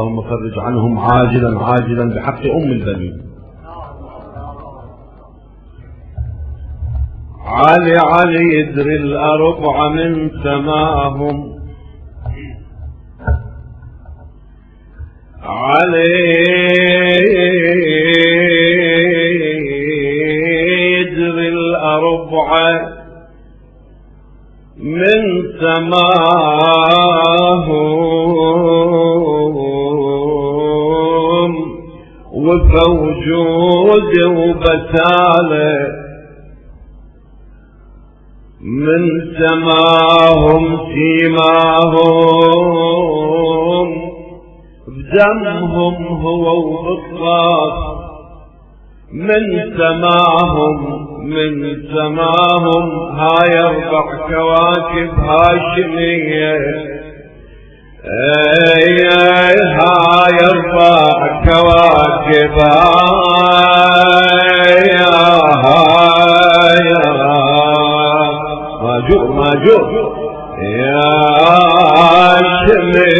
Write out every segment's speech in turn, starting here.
اللهم فرج عنهم عاجلا عاجلا بحق أم البنين. علي علي يدري الأربع من سماهم علي يدري الأربع من سماهم وفوجود وبتاله من سماهم سيماهم بدمهم هو وبالصاف من سماهم من سماهم هاي أربع كواكب هاشمية. اي هاي أربع كواكب هاي هاي ماجور ماجور يا شمي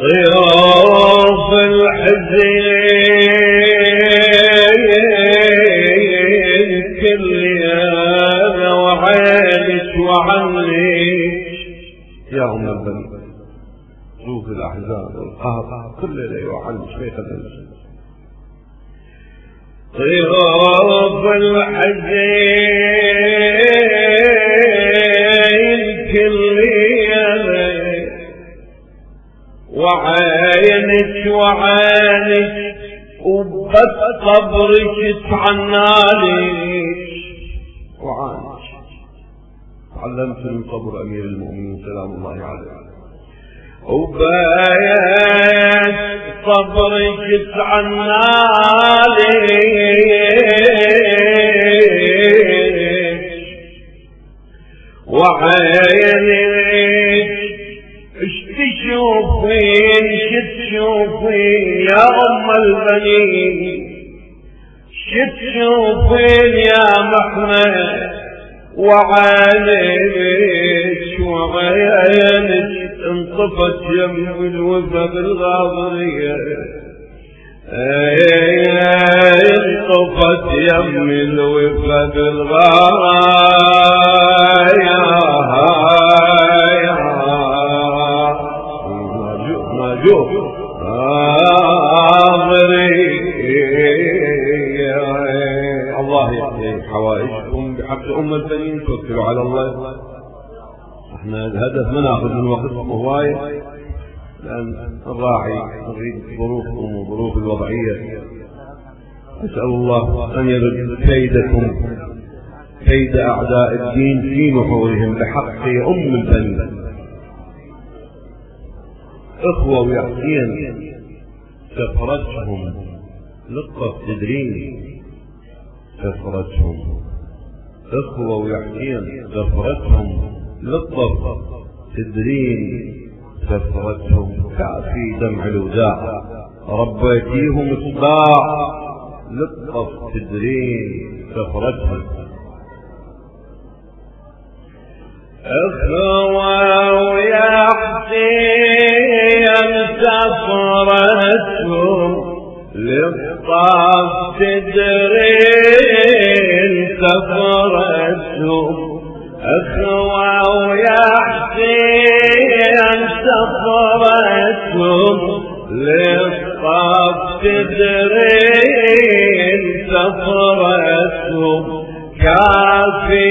ضيوف الحزين كل وعينك وعنك يا أم البني شوف الاحزان والقهر كل اللي وعنك شيخ الانسان طيوف الحزين كل وعينك وعينك وبس قبرك تعنالك وعانك تعلمت من صبر أمير المؤمنين سلام الله عليه. وبايت صبرك تعنالك وعينك اش تشوفين ش تشوفين يا أم البنين. ش تشوفين يا محمد. وعينك وعينك انطفت يم الوفا بالغاضرية انطفت يم الوفا بالغاية ماجور غاضري الله بحق أم البنين توكلوا على الله. إحنا الهدف ما ناخذ من وقتكم هواية لأن الراعي نريد ظروفكم وظروف الوضعية. أسأل الله أن يرد كيدكم كيد أعداء الدين في نحورهم بحق أم البنين إخوة ويحسين سفرتهم لقة تدرين سفرتهم إخوة ويحسين سفرتهم لطف تدرين سفرتهم كافي دمع الوداع. ربيتيهم صداع لطف تدرين سفرتهم إخوة ويا حسين سفرتهم لطف تدرين سفرتهم اخوة ويا حسين للطف تدرين سفرتهم كافي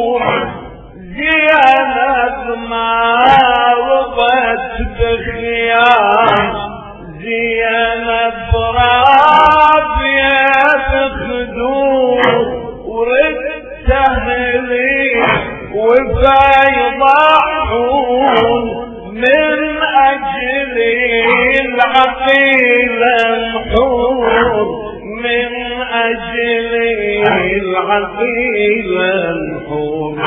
العقيل الحور من أجل العقيل الحور.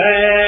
है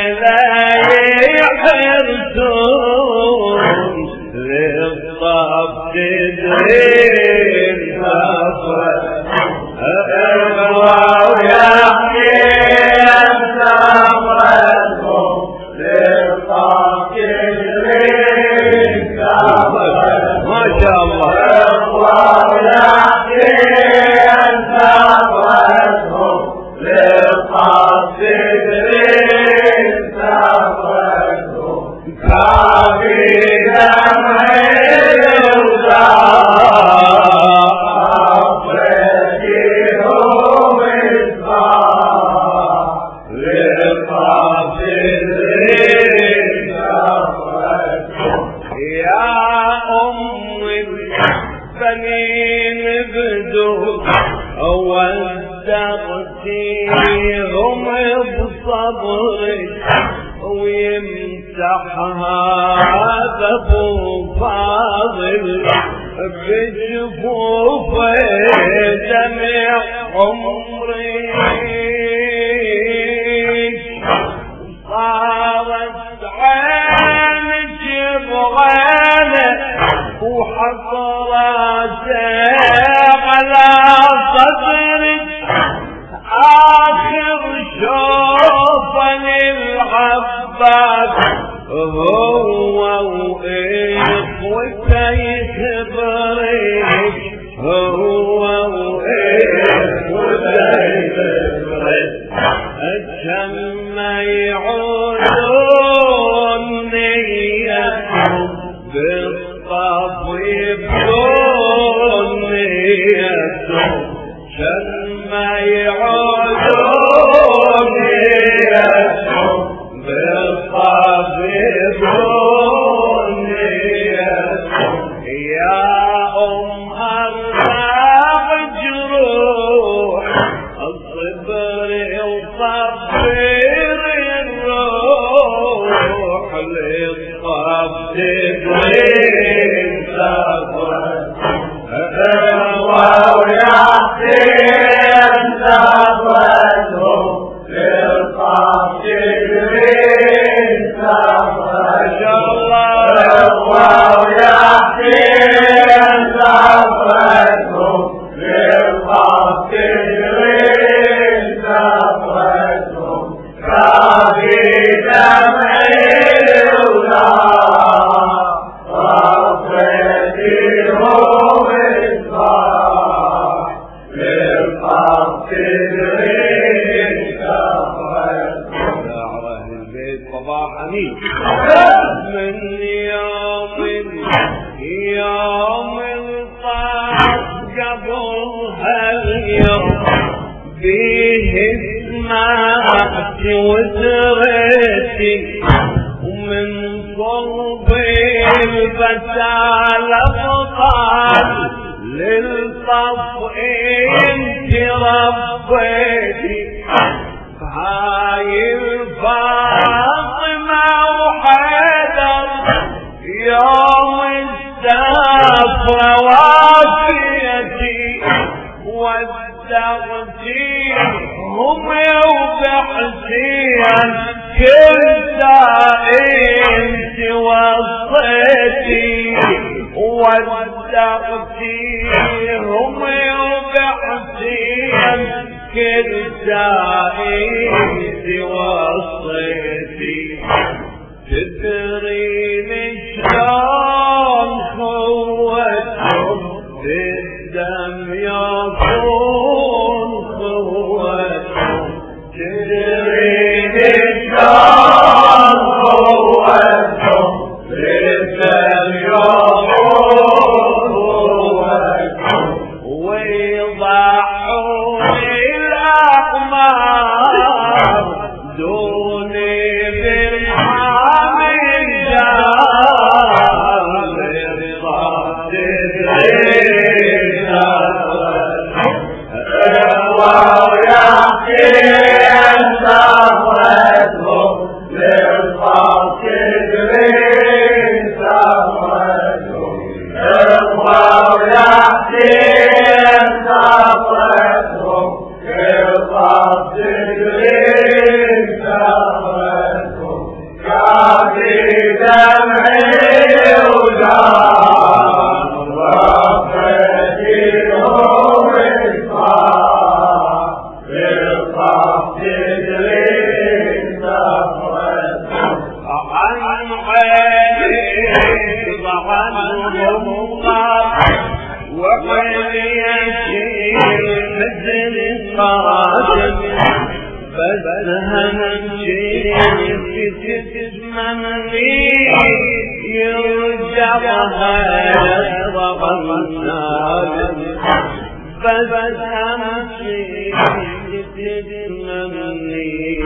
المسجد الممني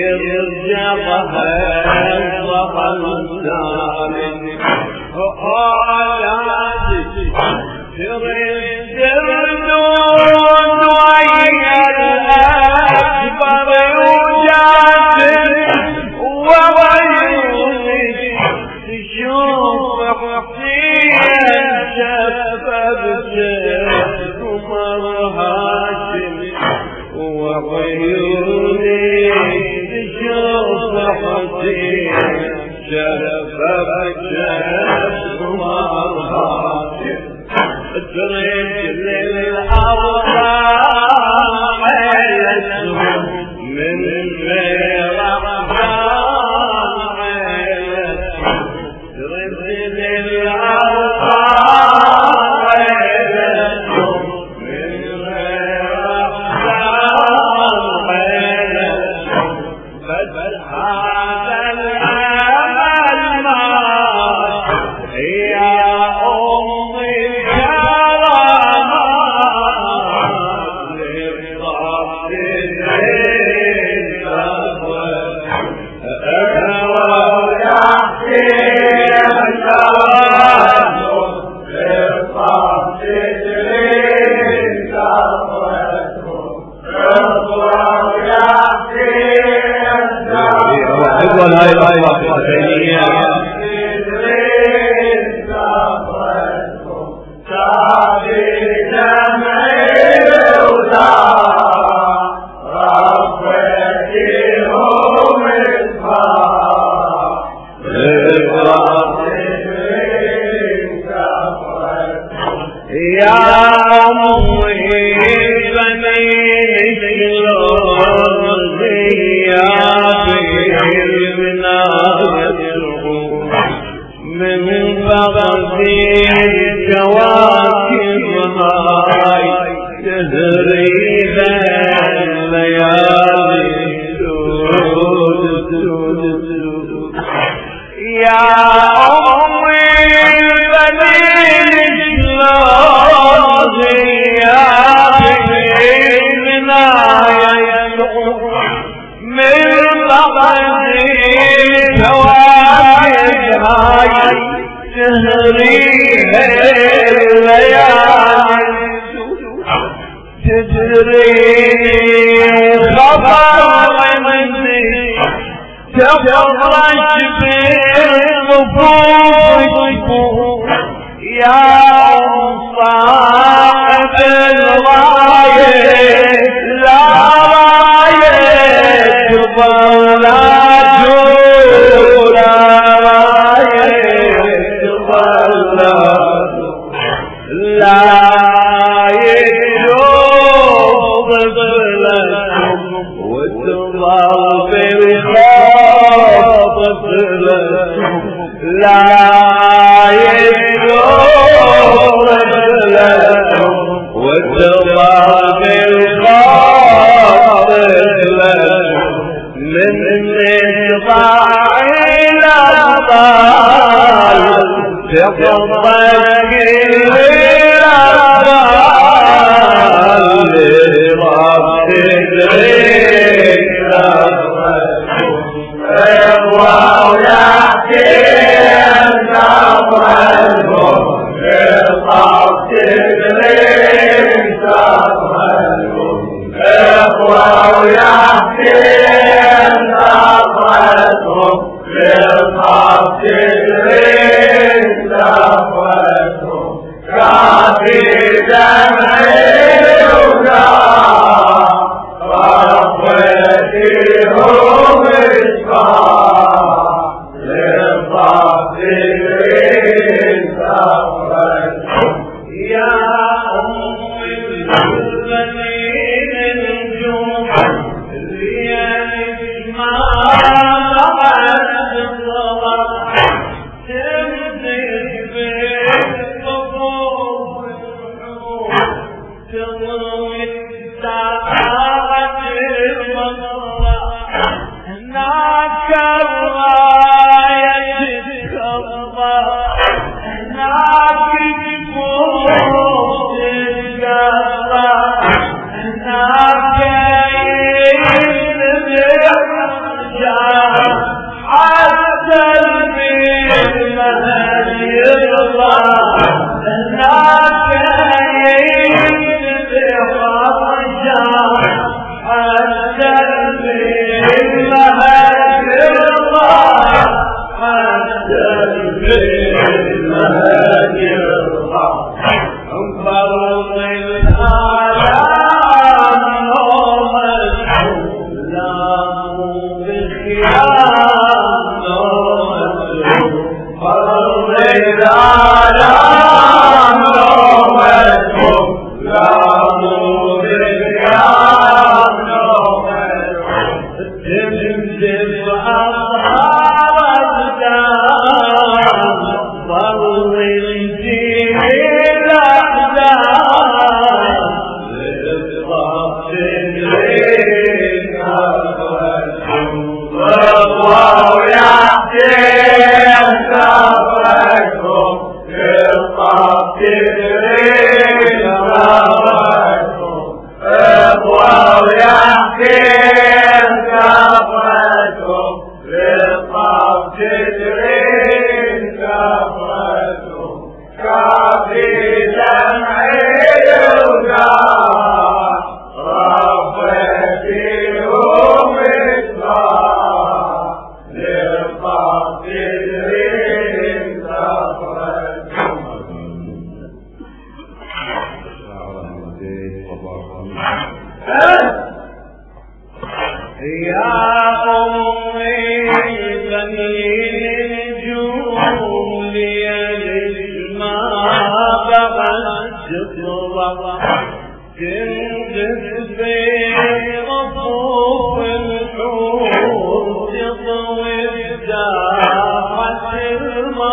يرجعها الظهر الثامن وقال تغير ولا يقوى Yeah.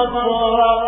الله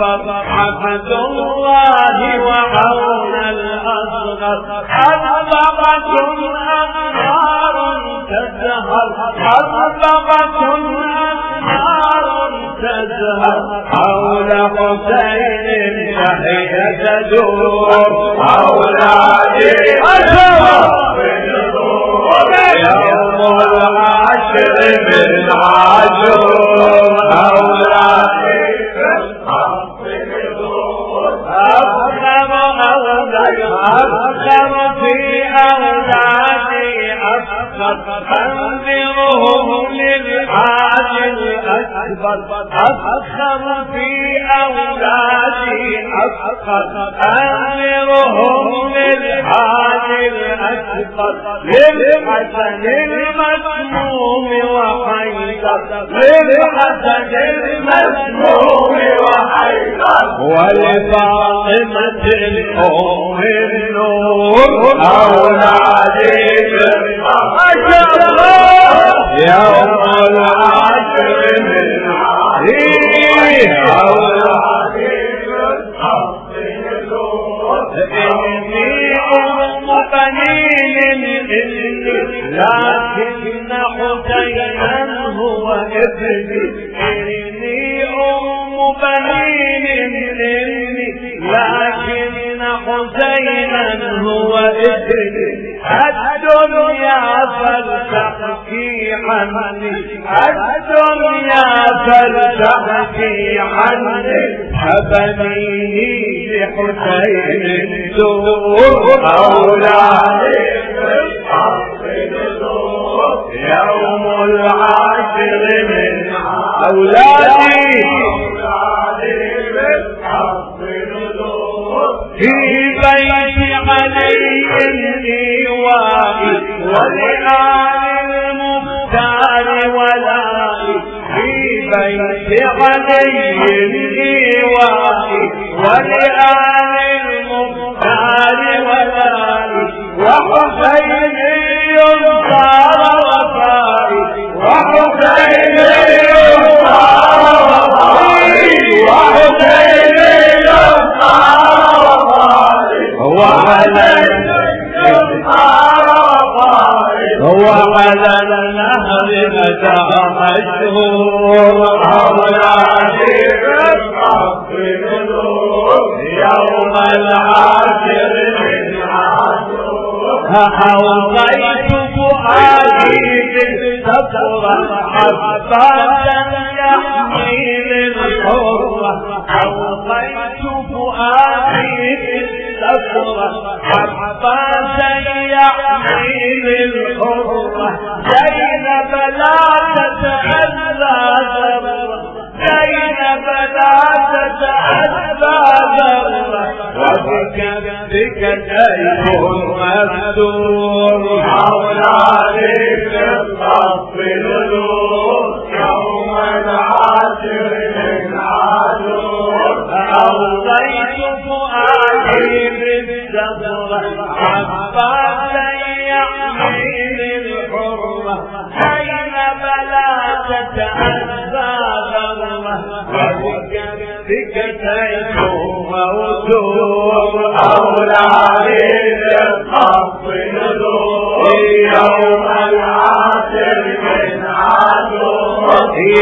فصحفة الله وعون الأصغر. حببة أنهار تزهر حببة أنهار تزهر. حول حسين شهد تدور حول علي أشهر يوم العشر من عاشور حول علي آج الأكبر أنذرهم للحاج الأكبر. أفخر في أولادي أفخر أنذرهم للحاج الأكبر. للحسن المسموم وحيدر. للحسن المسموم وحيدر. ولفاطمة الأم النور. أولادي ما شاء الله يوم العاشر من إني لكن حسينا هو ابني إني أم بنين إني لكن حسينا هو ابني الدنيا فلتحكي الدنيا فلتحكي عني فبنيه لحسين دور أولادي يوم العاشر من أولادي علي الإيواء ولآل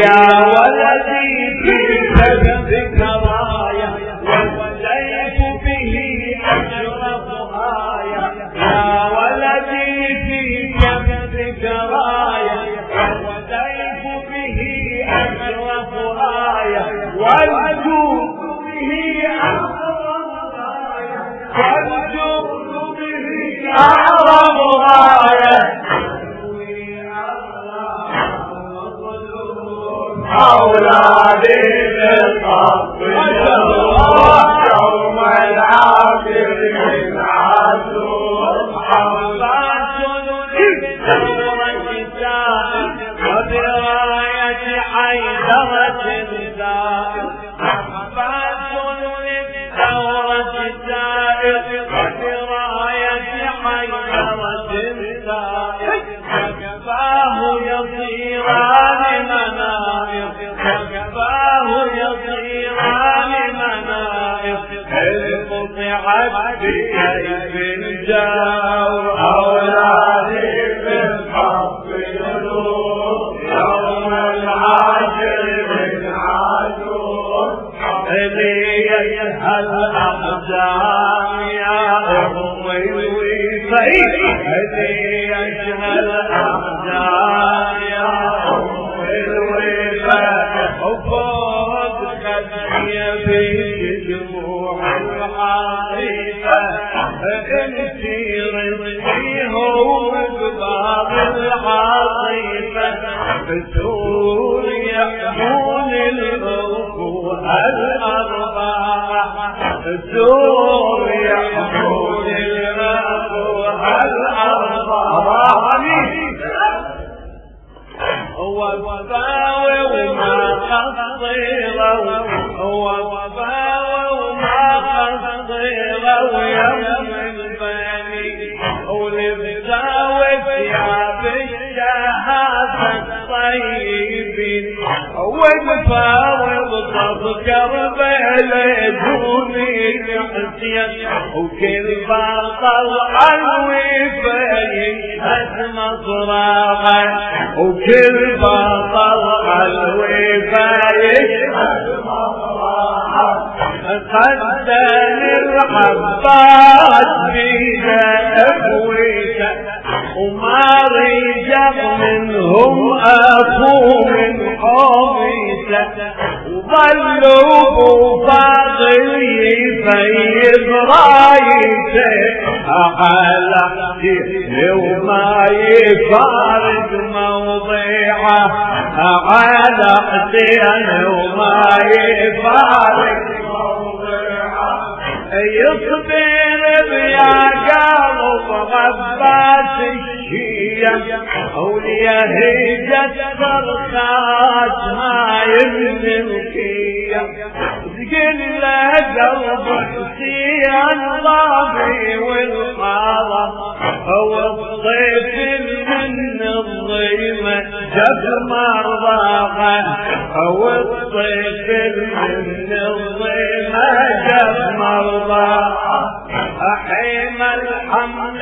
يا الوفي لي يسهل أقدام يا أمي الوفي وفوق خدي في دموع الحقيقة انت رضي هو بباب العاطفة بتقول يحمون الأخوة الأربعة الدور وفاوي وما قصيروا وفاوي وما قصيروا يوم البني ولبساوي ثياب الشهادة الطيبين والفاوض تذكر بلدوني الحسين وكل باطل الوفا يشهد مصراعه وكل باطل الوفا يشهد مصراعه بيده على وما يفارق موضيعه على حسين وما يفارق يصبر بيا قلب غباس الشيم اوليا هيجت فرخات من الكيم تقل قلب حسين ضابي والقارة هو الصيف من الضيمة مرضاها هو الصيف من الضيمة جب مرضاها حيم الحمد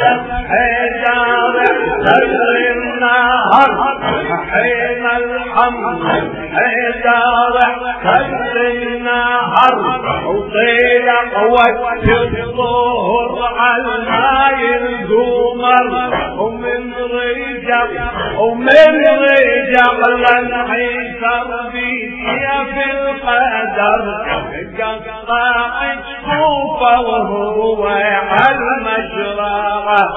حيدار احتر النهر حيم الحمد حيدار احتر النهر وطيل وقت الظهر على الماي القمر ومن رجع ومن رجع لنحيسر بيا في القدر. قطع الكوفة وهو على المشرعة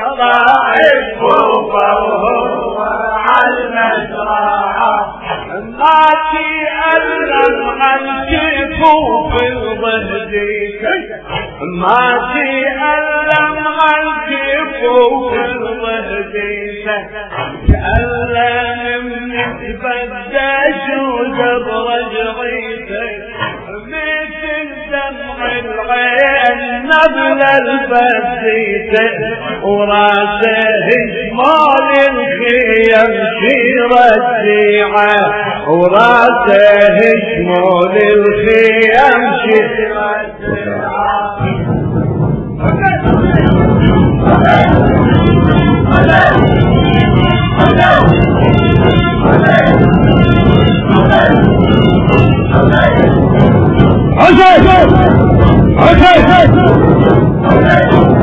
قطع الكوفة وهو على المشرعة ما تألم عن كفوف الضهديك ما تألم عن كفوف الضهديك تألم من تبدش وجب رجعيتك مثل دمع العين نبل البسيت وراسه شمال الخيم شيرة شيعة وراسه شمال الخيم شيرة حسين Thank OK，OK，OK。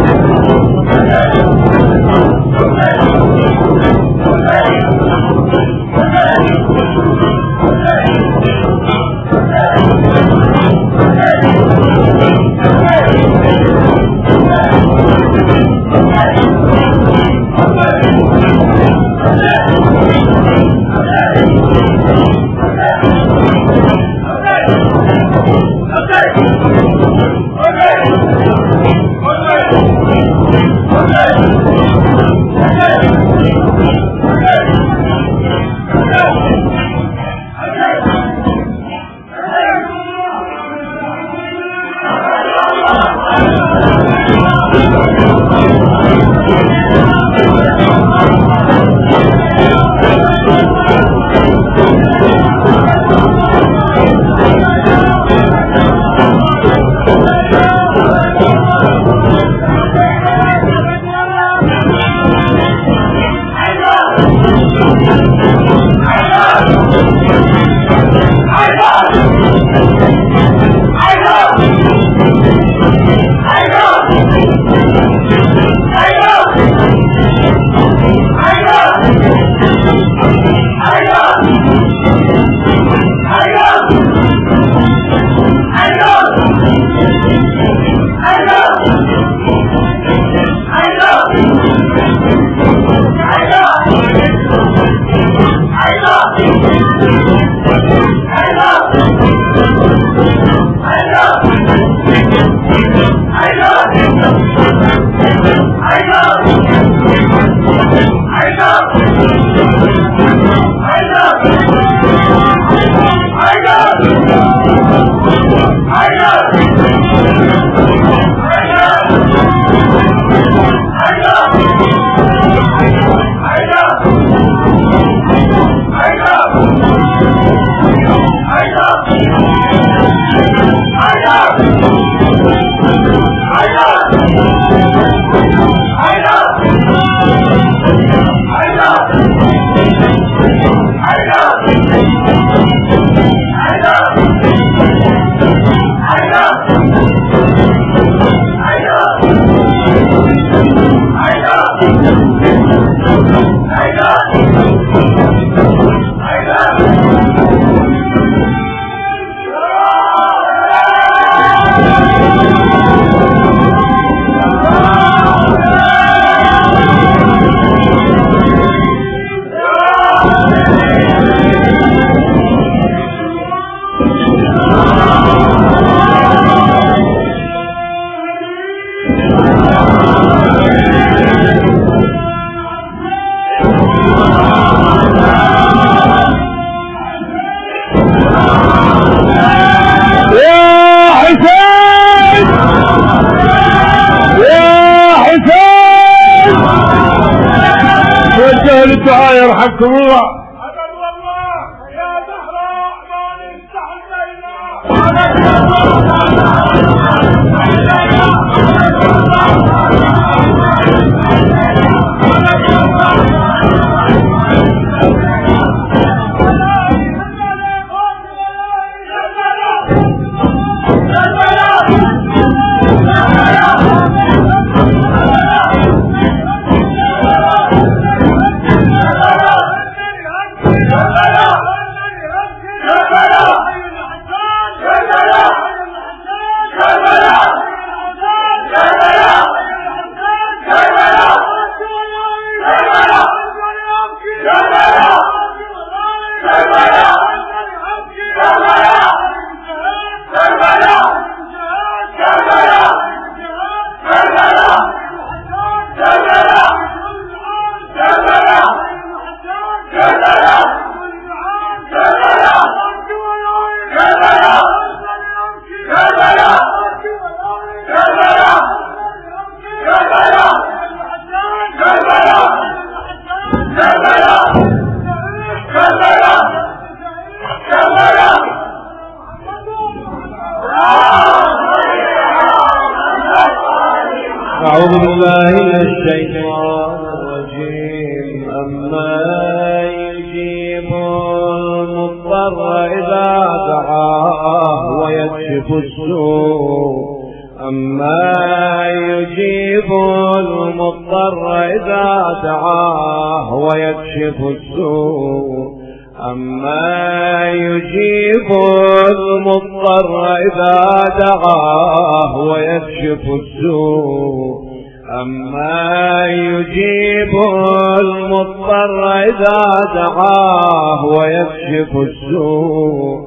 الرجيم. أما يجيب المضطر إذا دعاه ويكشف السوء. أما يجيب المضطر إذا دعاه ويكشف ويكشف السوء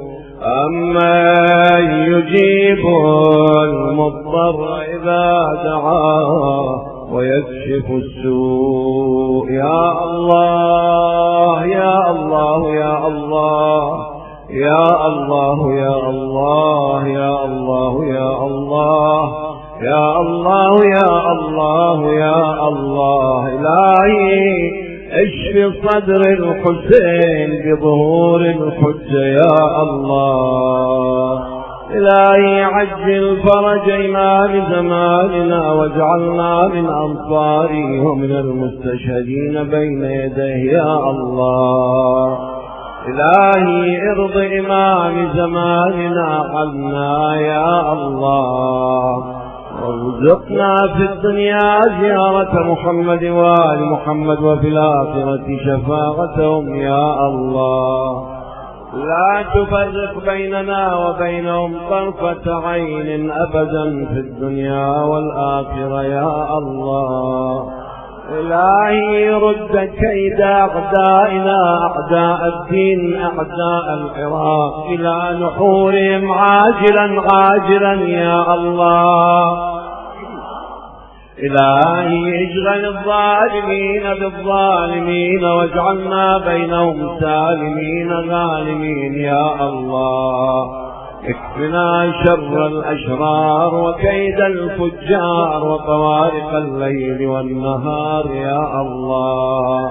أما يجيب المضطر إذا دعاه ويكشف السوء. يا الله يا الله يا الله يا الله يا الله يا الله يا الله يا الله يا الله يا الله. إلهي اشف صدر الحسين. وارزقنا في الدنيا زيارة محمد وآل محمد وفي الآخرة شفاعتهم يا الله. لا تفرق بيننا وبينهم طرفة عين أبدا في الدنيا والآخرة يا الله. إلهي رد كيد أعدائنا أعداء الدين أعداء العراق إلى نحورهم عاجلا عاجلا يا الله. إلهي اشغل الظالمين بالظالمين واجعلنا بينهم سالمين غالمين يا الله. اكفنا شر الأشرار وكيد الفجار وطوارق الليل والنهار يا الله.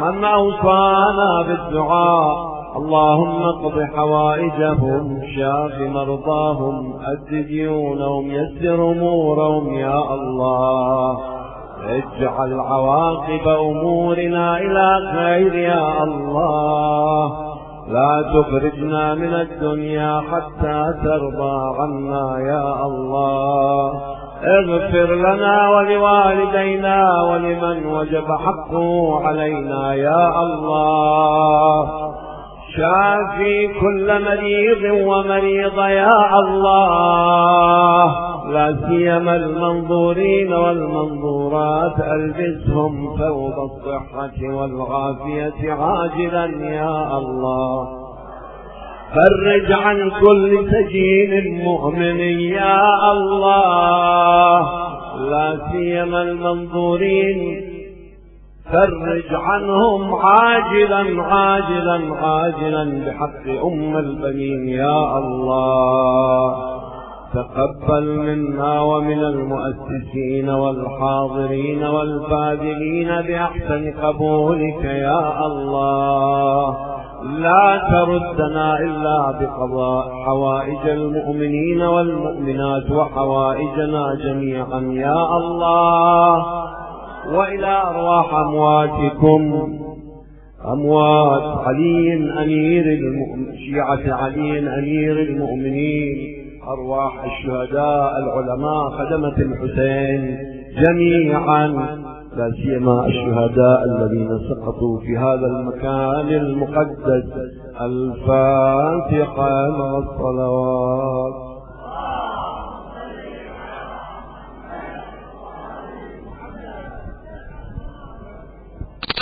من أوصانا بالدعاء اللهم اقض حوائجهم شاف مرضاهم أد ديونهم يسر أمورهم يا الله. اجعل عواقب أمورنا إلى خير يا الله. لا تخرجنا من الدنيا حتى ترضى عنا يا الله. اغفر لنا ولوالدينا ولمن وجب حقه علينا يا الله. شافي كل مريض ومريض يا الله. لا سيما المنظورين والمنظورات ألبسهم ثوب الصحة والعافية عاجلا يا الله. فرج عن كل سجين مؤمن يا الله. لا سيما المنظورين فرج عنهم عاجلا عاجلا عاجلا بحق أم البنين يا الله. تقبل منا ومن المؤسسين والحاضرين والباذلين بأحسن قبولك يا الله. لا تردنا إلا بقضاء حوائج المؤمنين والمؤمنات وحوائجنا جميعا يا الله. وإلى أرواح أمواتكم. أموات علي أمير شيعة علي أمير المؤمنين أرواح الشهداء العلماء خدمة الحسين جميعا لا سيما الشهداء الذين سقطوا في هذا المكان المقدس الفاتحة مع الصلوات.